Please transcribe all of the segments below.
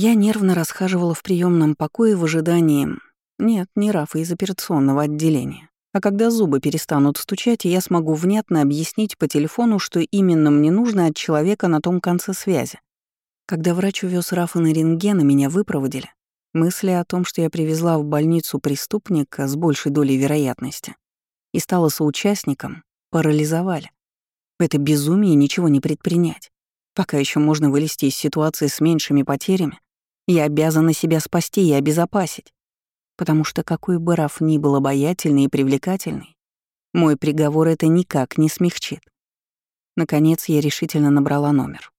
Я нервно расхаживала в приемном покое в ожидании... Нет, не Рафа из операционного отделения. А когда зубы перестанут стучать, я смогу внятно объяснить по телефону, что именно мне нужно от человека на том конце связи. Когда врач увез Рафа на рентген, и меня выпроводили, мысли о том, что я привезла в больницу преступника с большей долей вероятности и стала соучастником, парализовали. В это безумие ничего не предпринять. Пока еще можно вылезти из ситуации с меньшими потерями, я обязана себя спасти и обезопасить. Потому что какой бы Раф ни был обаятельный и привлекательный, мой приговор это никак не смягчит. Наконец я решительно набрала номер.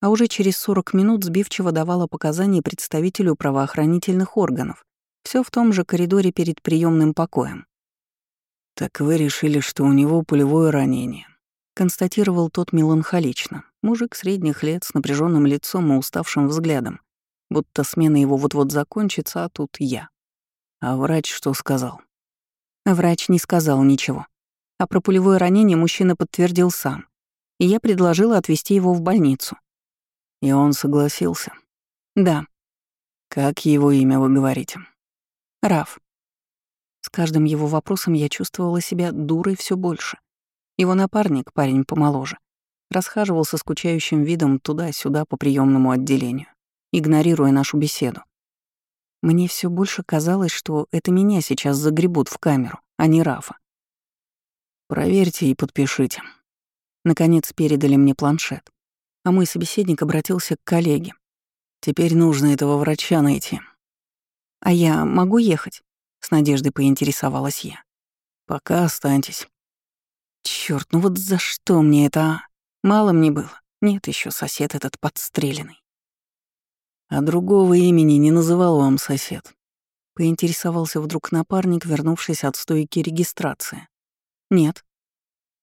А уже через 40 минут сбивчиво давала показания представителю правоохранительных органов, все в том же коридоре перед приемным покоем. «Так вы решили, что у него пулевое ранение?» Констатировал тот меланхолично. Мужик средних лет с напряженным лицом и уставшим взглядом, будто смена его вот-вот закончится, а тут я. А врач что сказал? Врач не сказал ничего. А про пулевое ранение мужчина подтвердил сам. И я предложила отвезти его в больницу. И он согласился? Да. Как его имя вы говорите? Раф. С каждым его вопросом я чувствовала себя дурой все больше. Его напарник, парень помоложе, расхаживал со скучающим видом туда-сюда по приемному отделению, игнорируя нашу беседу. Мне все больше казалось, что это меня сейчас загребут в камеру, а не Рафа. «Проверьте и подпишите». Наконец передали мне планшет, а мой собеседник обратился к коллеге. «Теперь нужно этого врача найти». «А я могу ехать?» — с надеждой поинтересовалась я. «Пока останьтесь». Черт, ну вот за что мне это, а? Мало мне было. Нет еще сосед этот подстреленный. А другого имени не называл вам сосед. Поинтересовался вдруг напарник, вернувшись от стойки регистрации. Нет.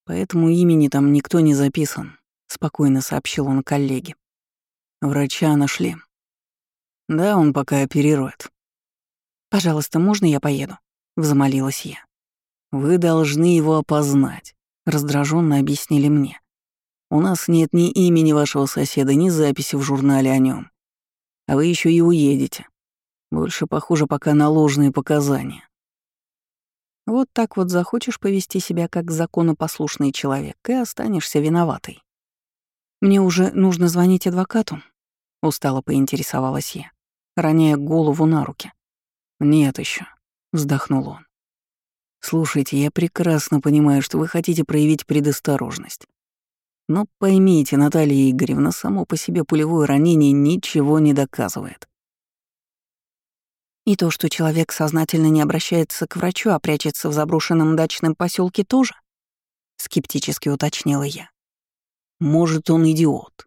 Поэтому имени там никто не записан, спокойно сообщил он коллеге. Врача нашли. Да, он пока оперирует. Пожалуйста, можно я поеду? Взмолилась я. Вы должны его опознать раздраженно объяснили мне. У нас нет ни имени вашего соседа, ни записи в журнале о нем. А вы еще и уедете. Больше похоже пока на ложные показания. Вот так вот захочешь повести себя как законопослушный человек и останешься виноватой. Мне уже нужно звонить адвокату, устало поинтересовалась я, роняя голову на руки. Нет еще, вздохнул он. Слушайте, я прекрасно понимаю, что вы хотите проявить предосторожность. Но поймите, Наталья Игоревна, само по себе пулевое ранение ничего не доказывает. И то, что человек сознательно не обращается к врачу, а прячется в заброшенном дачном поселке тоже? Скептически уточнила я. Может, он идиот.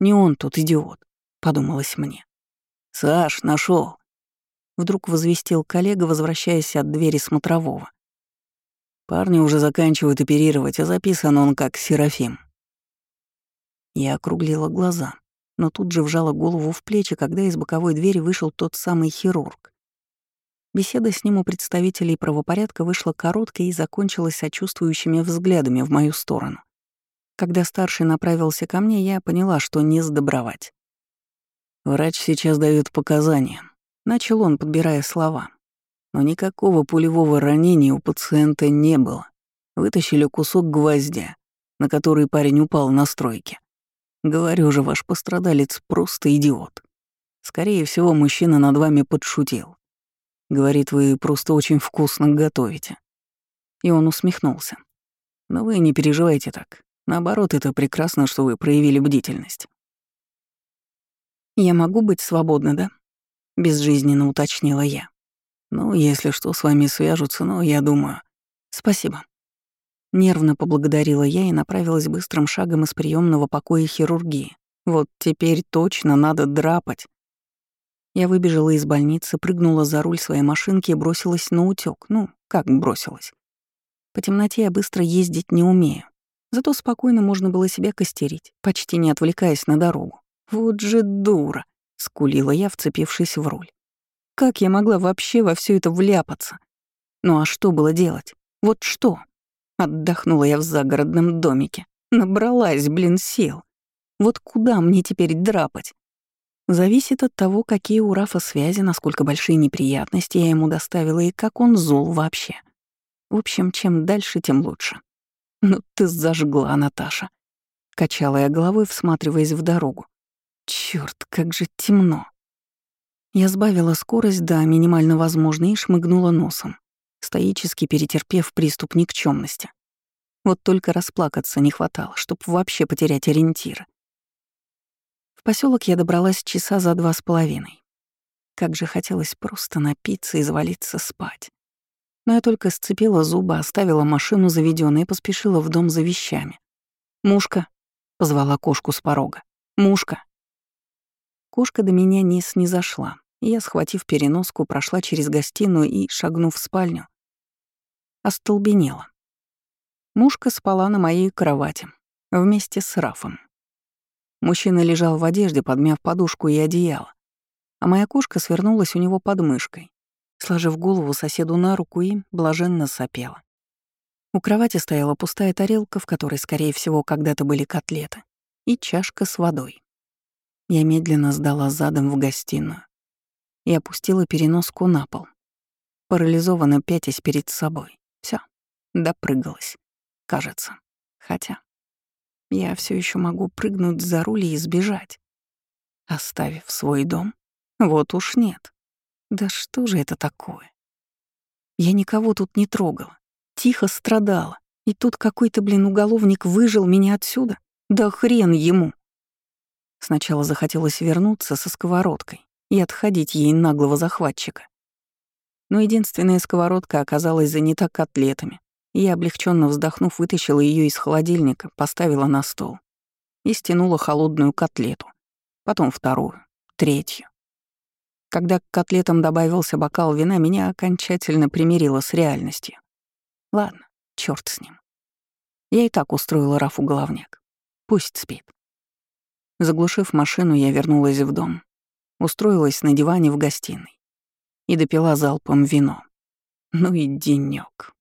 Не он тут идиот, подумалось мне. Саш, нашел. Вдруг возвестил коллега, возвращаясь от двери смотрового. Парни уже заканчивают оперировать, а записан он как Серафим. Я округлила глаза, но тут же вжала голову в плечи, когда из боковой двери вышел тот самый хирург. Беседа с ним у представителей правопорядка вышла короткой и закончилась сочувствующими взглядами в мою сторону. Когда старший направился ко мне, я поняла, что не сдобровать. Врач сейчас дает показания, Начал он, подбирая слова. Но никакого пулевого ранения у пациента не было. Вытащили кусок гвоздя, на который парень упал на стройке. Говорю же, ваш пострадалец просто идиот. Скорее всего, мужчина над вами подшутил. Говорит, вы просто очень вкусно готовите. И он усмехнулся. Но вы не переживайте так. Наоборот, это прекрасно, что вы проявили бдительность. «Я могу быть свободна, да?» — безжизненно уточнила я. «Ну, если что, с вами свяжутся, но я думаю...» «Спасибо». Нервно поблагодарила я и направилась быстрым шагом из приемного покоя хирургии. Вот теперь точно надо драпать. Я выбежала из больницы, прыгнула за руль своей машинки и бросилась на утёк. Ну, как бросилась. По темноте я быстро ездить не умею. Зато спокойно можно было себя костерить, почти не отвлекаясь на дорогу. Вот же дура. — скулила я, вцепившись в руль. «Как я могла вообще во все это вляпаться? Ну а что было делать? Вот что?» Отдохнула я в загородном домике. Набралась, блин, сил. Вот куда мне теперь драпать? Зависит от того, какие у Рафа связи, насколько большие неприятности я ему доставила и как он зол вообще. В общем, чем дальше, тем лучше. Ну ты зажгла, Наташа. Качала я головой, всматриваясь в дорогу. Чёрт, как же темно. Я сбавила скорость до минимально возможной и шмыгнула носом, стоически перетерпев приступ никчемности. Вот только расплакаться не хватало, чтобы вообще потерять ориентиры. В поселок я добралась часа за два с половиной. Как же хотелось просто напиться и завалиться спать. Но я только сцепила зубы, оставила машину заведенной и поспешила в дом за вещами. «Мушка», — позвала кошку с порога. «Мушка». Кошка до меня не снизошла, я, схватив переноску, прошла через гостиную и, шагнув в спальню, остолбенела. Мушка спала на моей кровати вместе с Рафом. Мужчина лежал в одежде, подмяв подушку и одеяло, а моя кошка свернулась у него под мышкой, сложив голову соседу на руку и блаженно сопела. У кровати стояла пустая тарелка, в которой, скорее всего, когда-то были котлеты, и чашка с водой. Я медленно сдала задом в гостиную и опустила переноску на пол, парализованно пятясь перед собой. Все, допрыгалась кажется. Хотя я все еще могу прыгнуть за руль и сбежать. Оставив свой дом? Вот уж нет. Да что же это такое? Я никого тут не трогала, тихо страдала, и тут какой-то, блин, уголовник выжил меня отсюда? Да хрен ему! Сначала захотелось вернуться со сковородкой и отходить ей наглого захватчика. Но единственная сковородка оказалась занята котлетами, я, облегченно вздохнув, вытащила ее из холодильника, поставила на стол и стянула холодную котлету, потом вторую, третью. Когда к котлетам добавился бокал вина, меня окончательно примирило с реальностью. Ладно, черт с ним. Я и так устроила Рафу головняк. Пусть спит. Заглушив машину, я вернулась в дом, устроилась на диване в гостиной и допила залпом вино. Ну и денёк.